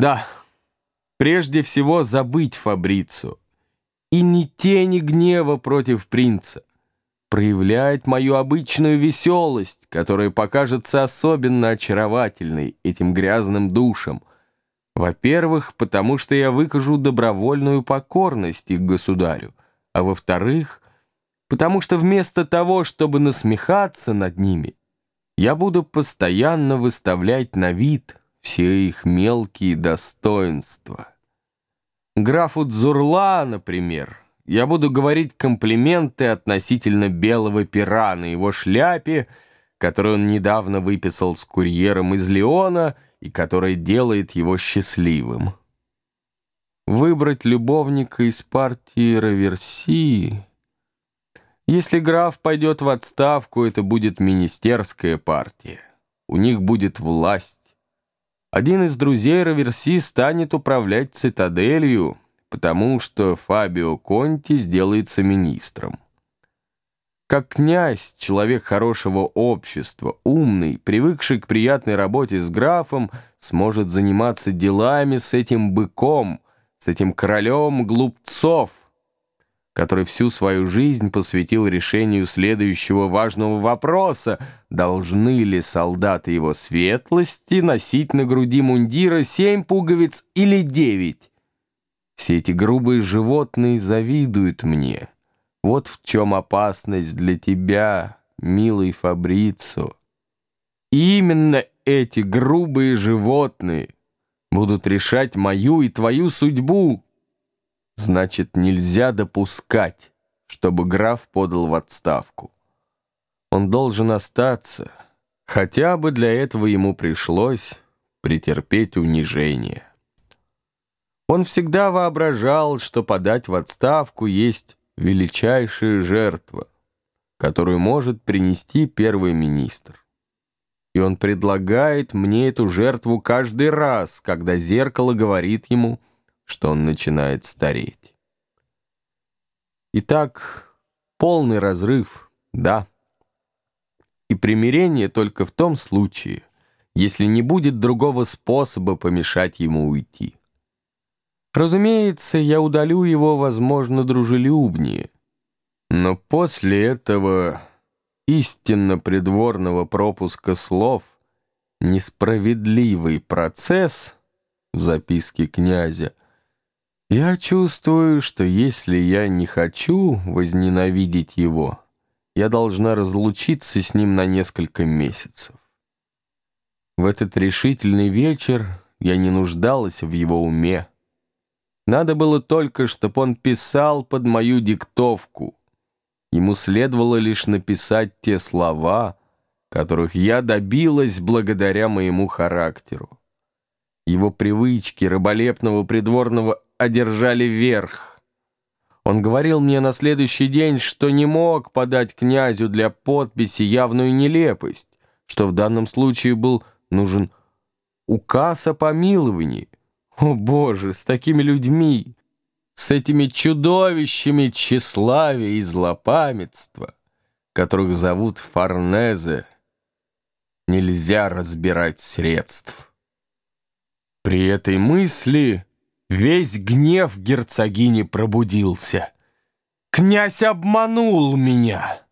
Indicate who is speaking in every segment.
Speaker 1: Да, прежде всего забыть Фабрицу. И ни тени гнева против принца. Проявлять мою обычную веселость, которая покажется особенно очаровательной этим грязным душам. Во-первых, потому что я выкажу добровольную покорность их государю, а во-вторых, потому что вместо того, чтобы насмехаться над ними, я буду постоянно выставлять на вид все их мелкие достоинства. Графу Дзурла, например, я буду говорить комплименты относительно белого пера на его шляпе, которую он недавно выписал с курьером из Леона и которая делает его счастливым. Выбрать любовника из партии Раверси... Если граф пойдет в отставку, это будет министерская партия. У них будет власть. Один из друзей Раверси станет управлять цитаделью, потому что Фабио Конти сделается министром. Как князь, человек хорошего общества, умный, привыкший к приятной работе с графом, сможет заниматься делами с этим быком, с этим королем глупцов, который всю свою жизнь посвятил решению следующего важного вопроса, должны ли солдаты его светлости носить на груди мундира семь пуговиц или девять. Все эти грубые животные завидуют мне. Вот в чем опасность для тебя, милый Фабрицо. Именно эти грубые животные будут решать мою и твою судьбу, Значит, нельзя допускать, чтобы граф подал в отставку. Он должен остаться, хотя бы для этого ему пришлось претерпеть унижение. Он всегда воображал, что подать в отставку есть величайшая жертва, которую может принести первый министр. И он предлагает мне эту жертву каждый раз, когда зеркало говорит ему – что он начинает стареть. Итак, полный разрыв, да. И примирение только в том случае, если не будет другого способа помешать ему уйти. Разумеется, я удалю его, возможно, дружелюбнее, но после этого истинно придворного пропуска слов несправедливый процесс в записке князя я чувствую, что если я не хочу возненавидеть его, я должна разлучиться с ним на несколько месяцев. В этот решительный вечер я не нуждалась в его уме. Надо было только, чтобы он писал под мою диктовку. Ему следовало лишь написать те слова, которых я добилась благодаря моему характеру. Его привычки рыболепного придворного одержали верх. Он говорил мне на следующий день, что не мог подать князю для подписи явную нелепость, что в данном случае был нужен указ о помиловании. О, Боже, с такими людьми, с этими чудовищами тщеславия и злопамятства, которых зовут Форнезе, нельзя разбирать средств. При этой мысли... Весь гнев герцогини пробудился. «Князь обманул меня!»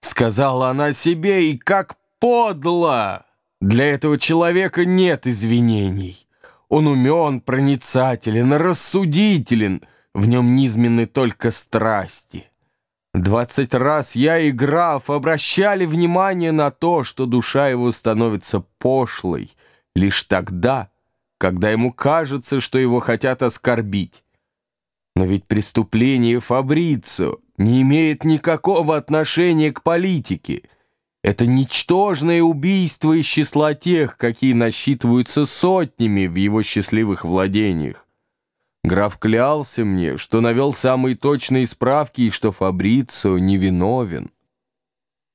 Speaker 1: Сказала она себе, и как подло! Для этого человека нет извинений. Он умен, проницателен, рассудителен, в нем низменны только страсти. Двадцать раз я и граф обращали внимание на то, что душа его становится пошлой лишь тогда, когда ему кажется, что его хотят оскорбить. Но ведь преступление Фабрицио не имеет никакого отношения к политике. Это ничтожное убийство из числа тех, какие насчитываются сотнями в его счастливых владениях. Граф клялся мне, что навел самые точные справки и что Фабрицио невиновен.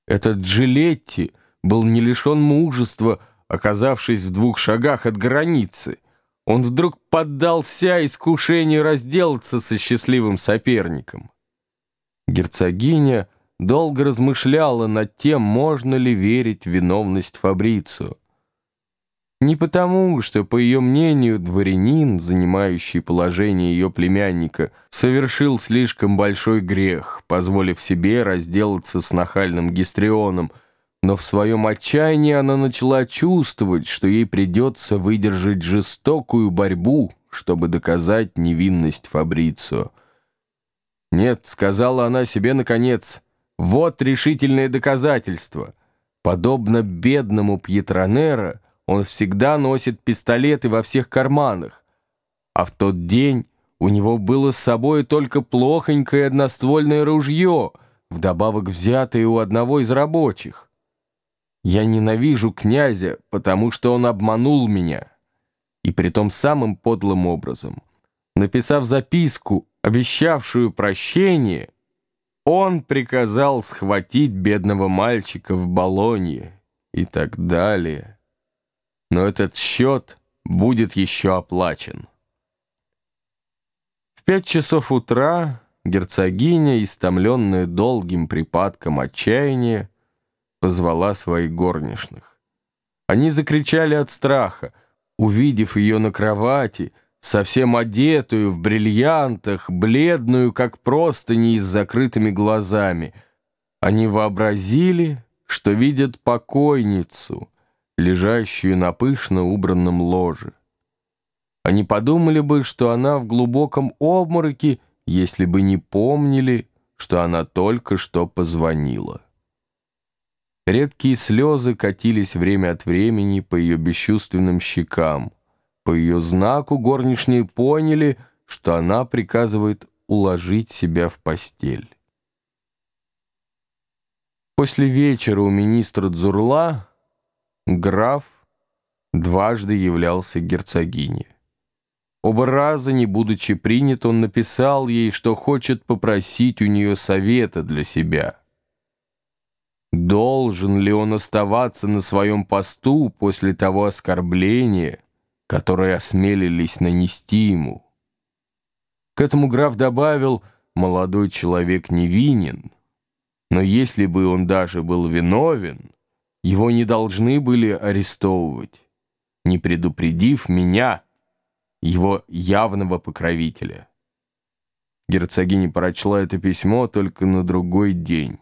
Speaker 1: Этот Джилетти был не лишен мужества, Оказавшись в двух шагах от границы, он вдруг поддался искушению разделаться со счастливым соперником. Герцогиня долго размышляла над тем, можно ли верить в виновность Фабрицу. Не потому, что, по ее мнению, дворянин, занимающий положение ее племянника, совершил слишком большой грех, позволив себе разделаться с нахальным гистрионом, но в своем отчаянии она начала чувствовать, что ей придется выдержать жестокую борьбу, чтобы доказать невинность Фабрицио. «Нет», — сказала она себе наконец, — «вот решительное доказательство. Подобно бедному Пьетронеро, он всегда носит пистолеты во всех карманах. А в тот день у него было с собой только плохонькое одноствольное ружье, вдобавок взятое у одного из рабочих. Я ненавижу князя, потому что он обманул меня. И при том самым подлым образом. Написав записку, обещавшую прощение, он приказал схватить бедного мальчика в Болонье и так далее но этот счет будет еще оплачен. В пять часов утра герцогиня, истомленная долгим припадком отчаяния, позвала своих горничных. Они закричали от страха, увидев ее на кровати, совсем одетую в бриллиантах, бледную, как простыни, с закрытыми глазами. Они вообразили, что видят покойницу — лежащую на пышно убранном ложе. Они подумали бы, что она в глубоком обмороке, если бы не помнили, что она только что позвонила. Редкие слезы катились время от времени по ее бесчувственным щекам. По ее знаку горничные поняли, что она приказывает уложить себя в постель. После вечера у министра Дзурла граф дважды являлся герцогине. Оба раза, не будучи принят, он написал ей, что хочет попросить у нее совета для себя. Должен ли он оставаться на своем посту после того оскорбления, которое осмелились нанести ему? К этому граф добавил, молодой человек невинен, но если бы он даже был виновен, его не должны были арестовывать, не предупредив меня, его явного покровителя. Герцогиня прочла это письмо только на другой день.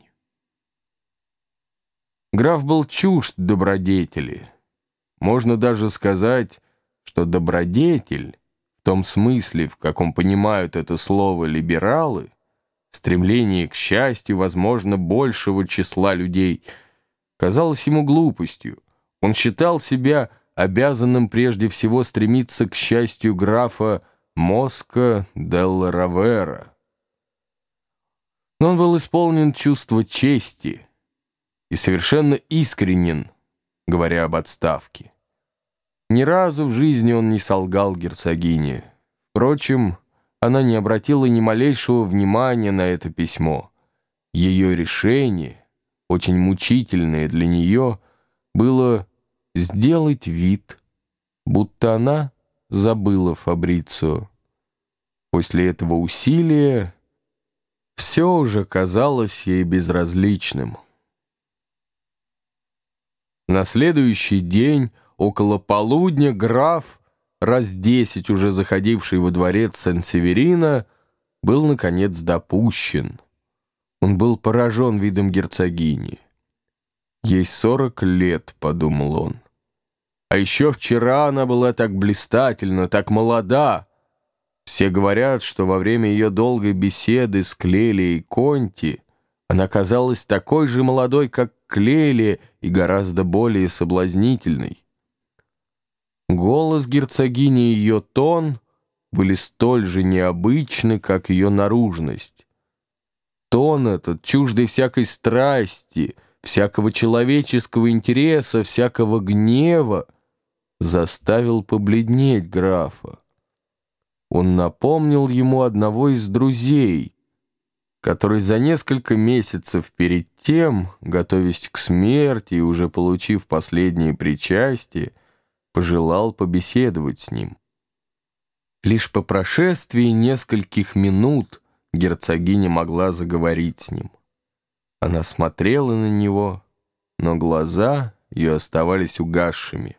Speaker 1: Граф был чужд добродетели. Можно даже сказать, что добродетель, в том смысле, в каком понимают это слово либералы, стремление к счастью, возможно, большего числа людей — казалось ему глупостью. Он считал себя обязанным прежде всего стремиться к счастью графа Моска Делла Равера. Но он был исполнен чувства чести и совершенно искренен, говоря об отставке. Ни разу в жизни он не солгал герцогине. Впрочем, она не обратила ни малейшего внимания на это письмо. Ее решение — очень мучительное для нее, было сделать вид, будто она забыла Фабрицию. После этого усилия все уже казалось ей безразличным. На следующий день, около полудня, граф, раз десять уже заходивший во дворец Сан-Северина, был, наконец, допущен — он был поражен видом герцогини. «Ей сорок лет», — подумал он. «А еще вчера она была так блистательна, так молода. Все говорят, что во время ее долгой беседы с Клелией Конти она казалась такой же молодой, как Клелия, и гораздо более соблазнительной. Голос герцогини и ее тон были столь же необычны, как ее наружность. Тон этот, чуждый всякой страсти, всякого человеческого интереса, всякого гнева, заставил побледнеть графа. Он напомнил ему одного из друзей, который за несколько месяцев перед тем, готовясь к смерти и уже получив последнее причастие, пожелал побеседовать с ним. Лишь по прошествии нескольких минут герцогиня могла заговорить с ним. Она смотрела на него, но глаза ее оставались угасшими.